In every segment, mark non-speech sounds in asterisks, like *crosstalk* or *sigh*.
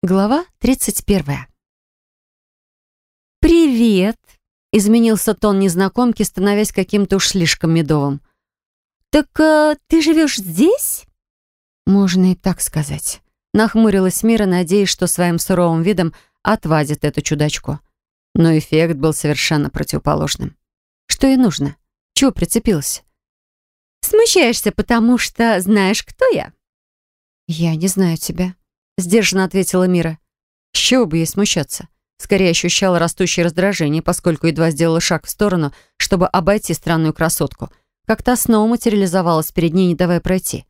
Глава 31. «Привет!» — изменился тон незнакомки, становясь каким-то уж слишком медовым. «Так э, ты живешь здесь?» «Можно и так сказать». Нахмурилась Мира, надеясь, что своим суровым видом отвадит эту чудачку. Но эффект был совершенно противоположным. Что ей нужно? Чего прицепилась? «Смущаешься, потому что знаешь, кто я?» «Я не знаю тебя», Сдержанно ответила Мира. С чего бы ей смущаться? Скорее ощущала растущее раздражение, поскольку едва сделала шаг в сторону, чтобы обойти странную красотку. Как та снова материализовалась перед ней, не давая пройти.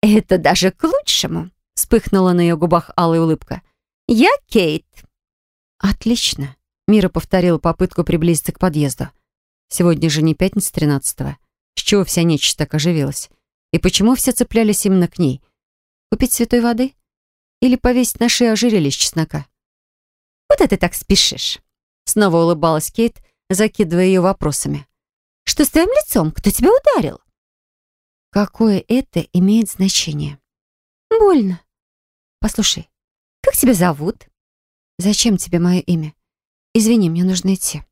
«Это даже к лучшему», — вспыхнула на ее губах алая улыбка. «Я Кейт». «Отлично», — Мира повторила попытку приблизиться к подъезду. «Сегодня же не пятница тринадцатого. С чего вся нечисть так оживилась? И почему все цеплялись именно к ней? Купить святой воды?» Или повесить на шею ожерелье из чеснока? «Куда ты так спешишь?» Снова улыбалась Кейт, закидывая ее вопросами. «Что с твоим лицом? Кто тебя ударил?» «Какое это имеет значение?» «Больно. Послушай, как тебя зовут?» «Зачем тебе мое имя? Извини, мне нужно идти».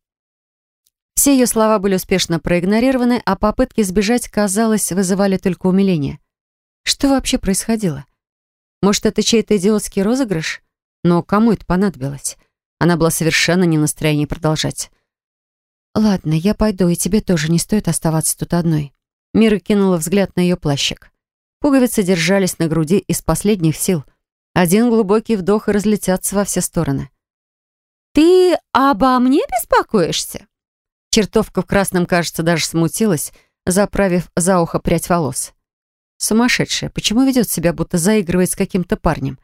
Все ее слова были успешно проигнорированы, а попытки сбежать, казалось, вызывали только умиление. Что вообще происходило? Может, это чей-то идиотский розыгрыш? Но кому это понадобилось? Она была совершенно не в настроении продолжать. «Ладно, я пойду, и тебе тоже не стоит оставаться тут одной». Мира кинула взгляд на ее плащик. Пуговицы держались на груди из последних сил. Один глубокий вдох и разлетятся во все стороны. «Ты обо мне беспокоишься?» Чертовка в красном, кажется, даже смутилась, заправив за ухо прядь волос. Сумасшедшая. Почему ведет себя, будто заигрывает с каким-то парнем?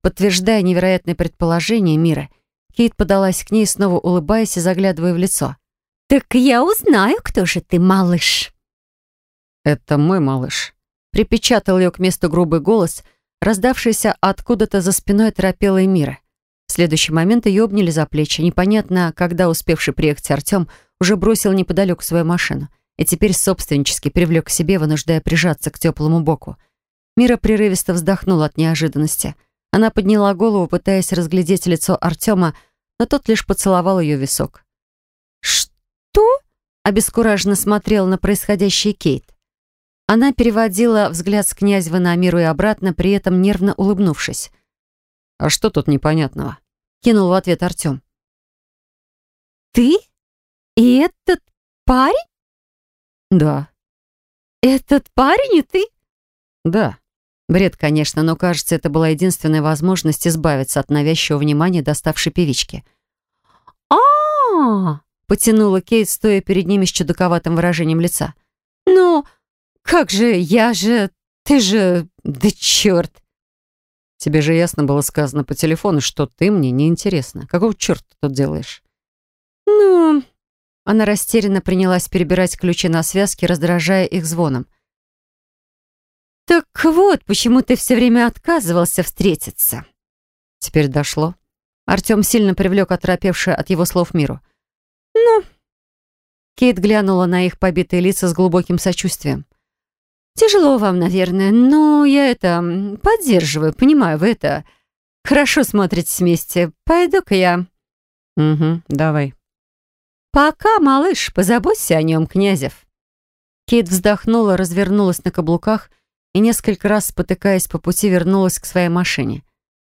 Подтверждая невероятное предположение мира, Кейт подалась к ней, снова улыбаясь и заглядывая в лицо. «Так я узнаю, кто же ты, малыш». «Это мой малыш», — припечатал ее к месту грубый голос, раздавшийся откуда-то за спиной торопелой мира. В следующий момент ее обняли за плечи. Непонятно, когда успевший приехать Артем уже бросил неподалеку свою машину — и теперь собственнически привлек к себе, вынуждая прижаться к теплому боку. Мира прерывисто вздохнула от неожиданности. Она подняла голову, пытаясь разглядеть лицо Артема, но тот лишь поцеловал ее висок. «Что?» — обескураженно смотрел на происходящее Кейт. Она переводила взгляд с князева на Миру и обратно, при этом нервно улыбнувшись. «А что тут непонятного?» — кинул в ответ Артем. «Ты? И этот парень?» «Да». «Этот парень и ты?» «Да». Бред, конечно, но, кажется, это была единственная возможность избавиться от навязчивого внимания доставшей певички. а, -а, потянула Кейт, стоя перед ними с чудаковатым выражением лица. «Ну, как же, я же... Ты же... Да черт!» «Тебе же ясно было сказано по телефону, что ты мне не интересна. Какого черта ты тут делаешь?» «Ну, она растерянно принялась перебирать ключи на связке, раздражая их звоном. «Так вот, почему ты все время отказывался встретиться?» Теперь дошло. Артем сильно привлек оторопевшую от его слов миру. «Ну?» Кейт глянула на их побитые лица с глубоким сочувствием. «Тяжело вам, наверное, но я это поддерживаю, понимаю, вы это хорошо смотритесь вместе. Пойду-ка я». «Угу, давай». «Пока, малыш, позаботься о нем, Князев». Кейт вздохнула, развернулась на каблуках и несколько раз, спотыкаясь по пути, вернулась к своей машине.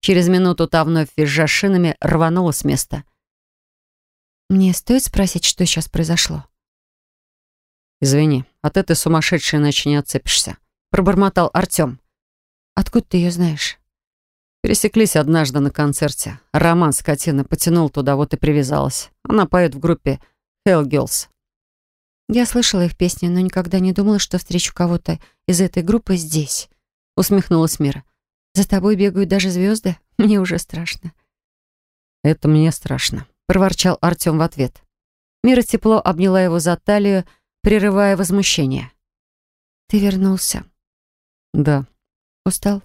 Через минуту та вновь визжа шинами рванула с места. «Мне стоит спросить, что сейчас произошло?» «Извини, от этой сумасшедшей иначе не отцепишься», — пробормотал Артем. «Откуда ты ее знаешь?» Пересеклись однажды на концерте. Роман скотина потянул туда, вот и привязалась. Она поет в группе Hell Girls. Я слышала их песни, но никогда не думала, что встречу кого-то из этой группы здесь. Усмехнулась Мира. За тобой бегают даже звезды. *laughs* Мне уже страшно. Это мне страшно, проворчал Артем в ответ. Мира тепло обняла его за талию, прерывая возмущение. Ты вернулся? Да. Устал?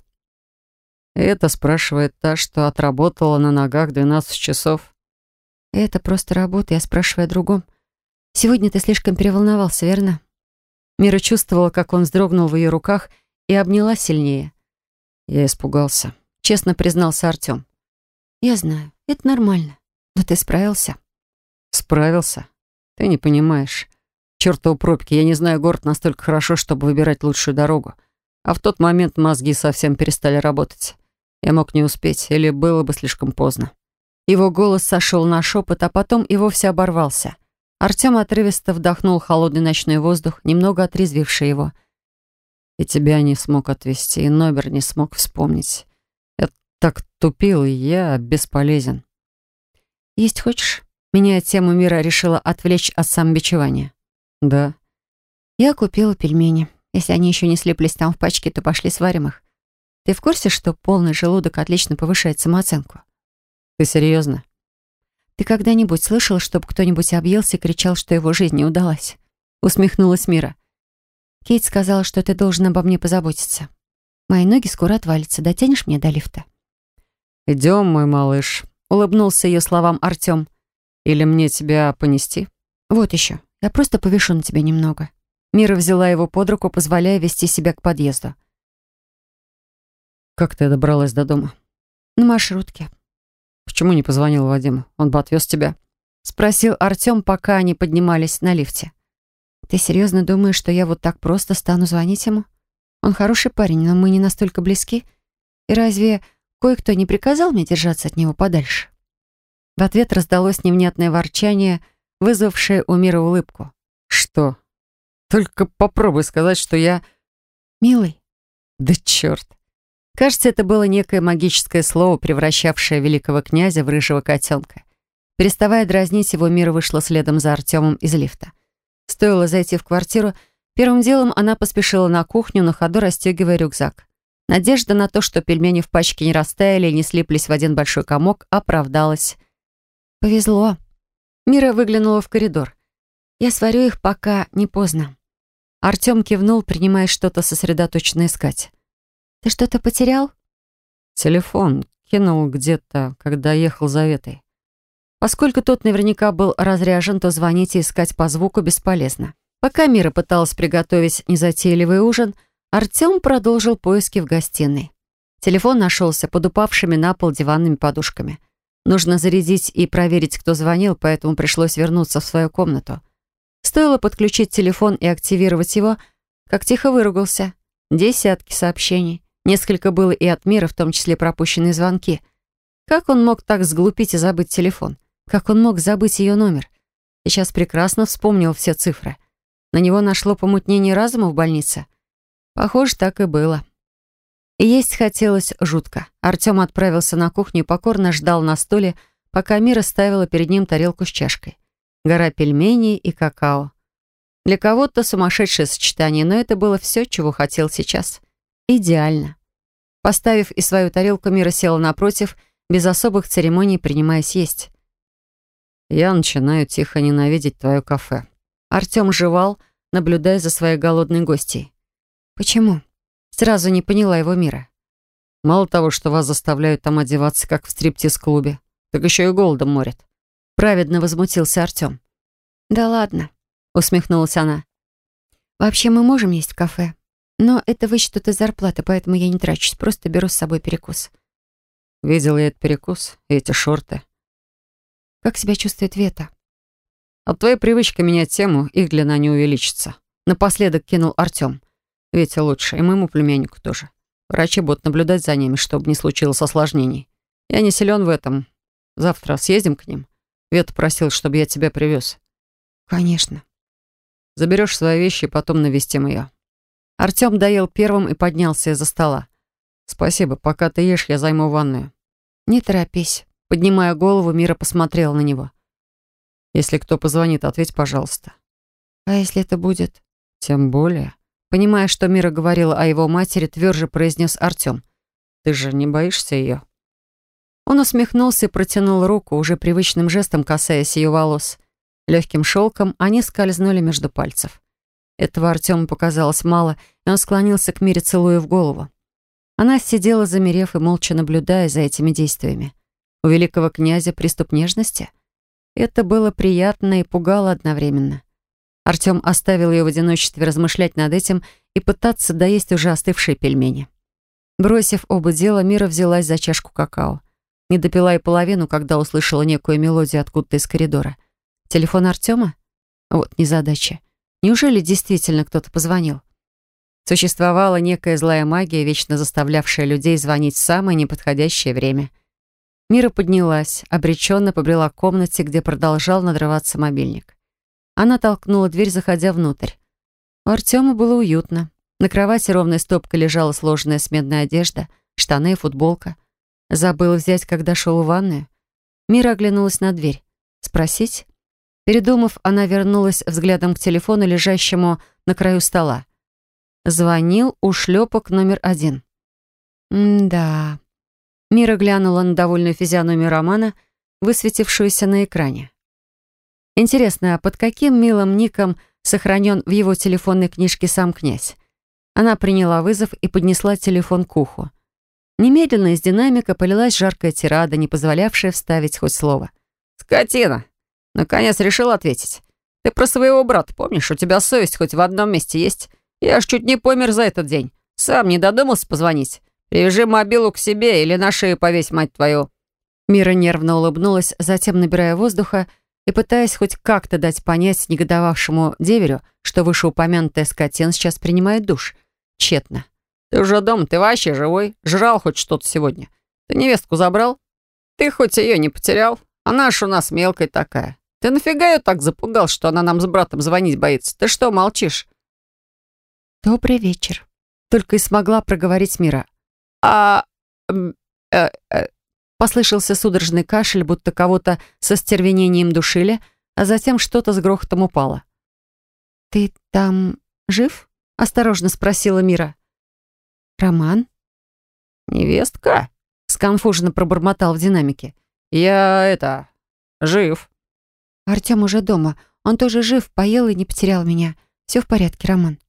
Это спрашивает та, что отработала на ногах 12 часов. Это просто работа, я спрашиваю о другом. Сегодня ты слишком переволновался, верно? Мира чувствовала, как он вздрогнул в ее руках и обняла сильнее. Я испугался. честно признался Артем. «Я знаю, это нормально. Но ты справился?» «Справился? Ты не понимаешь. Чёртовы пробки, я не знаю город настолько хорошо, чтобы выбирать лучшую дорогу. А в тот момент мозги совсем перестали работать. Я мог не успеть, или было бы слишком поздно». Его голос сошел на шепот, а потом и вовсе оборвался. Артем отрывисто вдохнул холодный ночной воздух, немного отрезвивший его. «И тебя не смог отвезти, и номер не смог вспомнить. Я так тупил, и я бесполезен». «Есть хочешь?» Меняя тему мира, решила отвлечь от самобичевания. «Да». «Я купила пельмени. Если они еще не слиплись там в пачке, то пошли сварим их. Ты в курсе, что полный желудок отлично повышает самооценку?» «Ты серьезно?» «Ты когда-нибудь слышал, чтобы кто-нибудь объелся и кричал, что его жизнь не удалась?» Усмехнулась Мира. «Кейт сказала, что ты должен обо мне позаботиться. Мои ноги скоро отвалятся. Дотянешь меня до лифта?» «Идем, мой малыш», — улыбнулся ее словам Артем. «Или мне тебя понести?» «Вот еще. Я просто повешу на тебя немного». Мира взяла его под руку, позволяя вести себя к подъезду. «Как ты добралась до дома?» «На маршрутке». «Почему не позвонил Вадиму? Он бы отвез тебя». Спросил Артем, пока они поднимались на лифте. «Ты серьезно думаешь, что я вот так просто стану звонить ему? Он хороший парень, но мы не настолько близки. И разве кое-кто не приказал мне держаться от него подальше?» В ответ раздалось невнятное ворчание, вызвавшее у Мира улыбку. «Что? Только попробуй сказать, что я...» «Милый». «Да черт!» Кажется, это было некое магическое слово, превращавшее великого князя в рыжего котенка. Переставая дразнить его, Мира вышла следом за Артемом из лифта. Стоило зайти в квартиру, первым делом она поспешила на кухню, на ходу расстегивая рюкзак. Надежда на то, что пельмени в пачке не растаяли и не слиплись в один большой комок, оправдалась. «Повезло». Мира выглянула в коридор. «Я сварю их, пока не поздно». Артем кивнул, принимая что-то сосредоточенно искать. «Ты что-то потерял?» «Телефон. Кинул где-то, когда ехал за Ветой. Поскольку тот наверняка был разряжен, то звонить и искать по звуку бесполезно. Пока Мира пыталась приготовить незатейливый ужин, Артем продолжил поиски в гостиной. Телефон нашелся под упавшими на пол диванными подушками. Нужно зарядить и проверить, кто звонил, поэтому пришлось вернуться в свою комнату. Стоило подключить телефон и активировать его, как тихо выругался. Десятки сообщений. Несколько было и от мира, в том числе пропущенные звонки. Как он мог так сглупить и забыть телефон? Как он мог забыть ее номер? Сейчас прекрасно вспомнил все цифры. На него нашло помутнение разума в больнице. Похоже, так и было. И есть хотелось жутко. Артем отправился на кухню и покорно ждал на стуле, пока Мира ставила перед ним тарелку с чашкой. Гора пельменей и какао. Для кого-то сумасшедшее сочетание, но это было все, чего хотел сейчас. Идеально. Поставив и свою тарелку, Мира села напротив, без особых церемоний принимая съесть. «Я начинаю тихо ненавидеть твое кафе». Артем жевал, наблюдая за своей голодной гостьей. «Почему?» Сразу не поняла его мира. Мало того, что вас заставляют там одеваться, как в стриптиз-клубе, так еще и голодом морят. Праведно возмутился Артем. «Да ладно», — усмехнулась она. «Вообще мы можем есть в кафе, но это вычтут из зарплаты, поэтому я не трачусь, просто беру с собой перекус». Видел я этот перекус и эти шорты. «Как себя чувствует Вета?» От твоей привычки менять тему, их длина не увеличится. Напоследок кинул Артем. Ветя лучше, и моему племяннику тоже. Врачи будут наблюдать за ними, чтобы не случилось осложнений. Я не силен в этом. Завтра съездим к ним. Вета просил, чтобы я тебя привез. Конечно. Заберешь свои вещи и потом навестим ее. Артем доел первым и поднялся из-за стола. Спасибо, пока ты ешь, я займу ванную. Не торопись. Поднимая голову, Мира посмотрела на него. Если кто позвонит, ответь, пожалуйста. А если это будет? Тем более. Понимая, что Мира говорила о его матери, тверже произнес Артем. «Ты же не боишься ее?» Он усмехнулся и протянул руку, уже привычным жестом касаясь ее волос. Легким шелком они скользнули между пальцев. Этого Артему показалось мало, и он склонился к Мире, целуя в голову. Она сидела, замерев и молча наблюдая за этими действиями. У великого князя приступ нежности? Это было приятно и пугало одновременно. Артем оставил ее в одиночестве размышлять над этим и пытаться доесть уже остывшие пельмени. Бросив оба дела, Мира взялась за чашку какао. Не допила и половину, когда услышала некую мелодию откуда-то из коридора. Телефон Артема? Вот незадача. Неужели действительно кто-то позвонил? Существовала некая злая магия, вечно заставлявшая людей звонить в самое неподходящее время. Мира поднялась, обреченно побрела к комнате, где продолжал надрываться мобильник. Она толкнула дверь, заходя внутрь. У Артема было уютно. На кровати ровной стопкой лежала сложенная сменная одежда, штаны и футболка. Забыл взять, когда шел в ванную. Мира оглянулась на дверь. Спросить? Передумав, она вернулась взглядом к телефону, лежащему на краю стола. Звонил ушлепок номер один. «М-да». Мира глянула на довольную физиономию Романа, высветившуюся на экране. Интересно, а под каким милым ником сохранен в его телефонной книжке сам князь? Она приняла вызов и поднесла телефон к уху. Немедленно из динамика полилась жаркая тирада, не позволявшая вставить хоть слово. «Скотина! Наконец решил ответить. Ты про своего брата помнишь? У тебя совесть хоть в одном месте есть? Я аж чуть не помер за этот день. Сам не додумался позвонить. Привяжи мобилу к себе или на шею повесь, мать твою». Мира нервно улыбнулась, затем, набирая воздуха, и пытаясь хоть как-то дать понять негодовавшему деверю, что вышеупомянутая скотина сейчас принимает душ. Тщетно. «Ты уже дома, ты вообще живой? Жрал хоть что-то сегодня? Ты невестку забрал? Ты хоть ее не потерял? Она ж у нас мелкая такая. Ты нафига ее так запугал, что она нам с братом звонить боится? Ты что, молчишь?» «Добрый вечер», — только и смогла проговорить Мира. «А... Э, э, Послышался судорожный кашель, будто кого-то со стервенением душили, а затем что-то с грохотом упало. «Ты там жив?» — осторожно спросила Мира. «Роман?» «Невестка?» — сконфуженно пробормотал в динамике. «Я это... жив». «Артем уже дома. Он тоже жив, поел и не потерял меня. Все в порядке, Роман».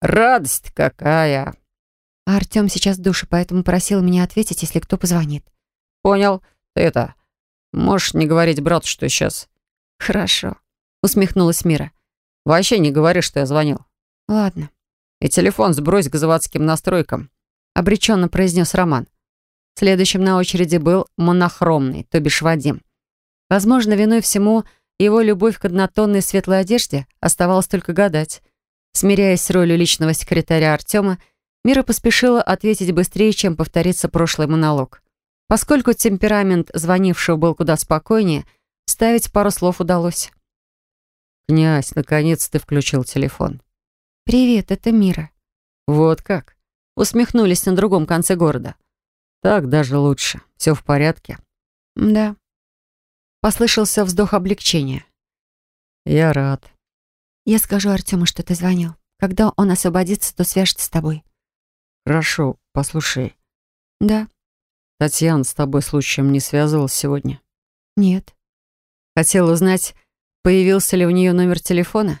«Радость какая!» А Артем сейчас в душе, поэтому просил меня ответить, если кто позвонит. Понял. Ты это... Можешь не говорить брату, что сейчас. Хорошо. Усмехнулась Мира. Вообще не говори, что я звонил. Ладно. И телефон сбрось к заводским настройкам. Обреченно произнес Роман. Следующим на очереди был монохромный, то бишь Вадим. Возможно, виной всему его любовь к однотонной светлой одежде оставалось только гадать. Смиряясь с ролью личного секретаря Артема, Мира поспешила ответить быстрее, чем повторится прошлый монолог. Поскольку темперамент звонившего был куда спокойнее, ставить пару слов удалось. «Князь, наконец ты включил телефон». «Привет, это Мира». «Вот как?» Усмехнулись на другом конце города. «Так даже лучше. Все в порядке?» «Да». Послышался вздох облегчения. «Я рад». «Я скажу Артему, что ты звонил. Когда он освободится, то свяжется с тобой». «Хорошо, послушай». «Да». Татьяна с тобой случаем не связывалась сегодня? Нет. Хотела узнать, появился ли у нее номер телефона?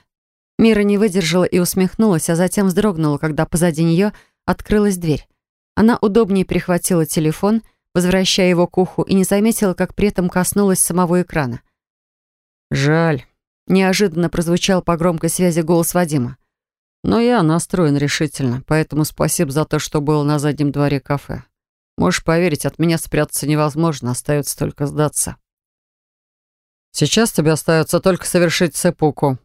Мира не выдержала и усмехнулась, а затем вздрогнула, когда позади нее открылась дверь. Она удобнее прихватила телефон, возвращая его к уху, и не заметила, как при этом коснулась самого экрана. «Жаль», — неожиданно прозвучал по громкой связи голос Вадима. «Но я настроен решительно, поэтому спасибо за то, что было на заднем дворе кафе. Можешь поверить, от меня спрятаться невозможно, остается только сдаться. Сейчас тебе остается только совершить цепуку.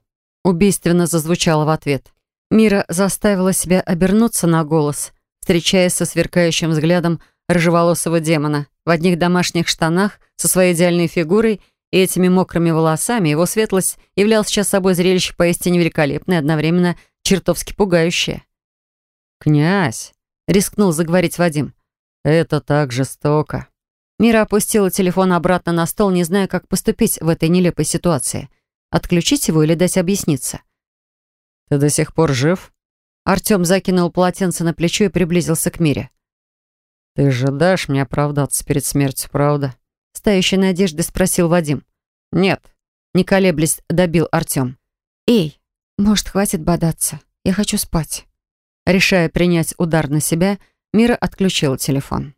Убийственно зазвучало в ответ. Мира заставила себя обернуться на голос, встречаясь со сверкающим взглядом рыжеволосого демона. В одних домашних штанах, со своей идеальной фигурой и этими мокрыми волосами, его светлость являл сейчас собой зрелище поистине великолепное, одновременно чертовски пугающее. «Князь!» — рискнул заговорить Вадим. Это так жестоко. Мира опустила телефон обратно на стол, не зная, как поступить в этой нелепой ситуации. Отключить его или дать объясниться? «Ты до сих пор жив?» Артем закинул полотенце на плечо и приблизился к Мире. «Ты же дашь мне оправдаться перед смертью, правда?» Стоящей надежды спросил Вадим. «Нет», — не колеблясь, добил Артем. «Эй, может, хватит бодаться? Я хочу спать». Решая принять удар на себя, Мира отключила телефон.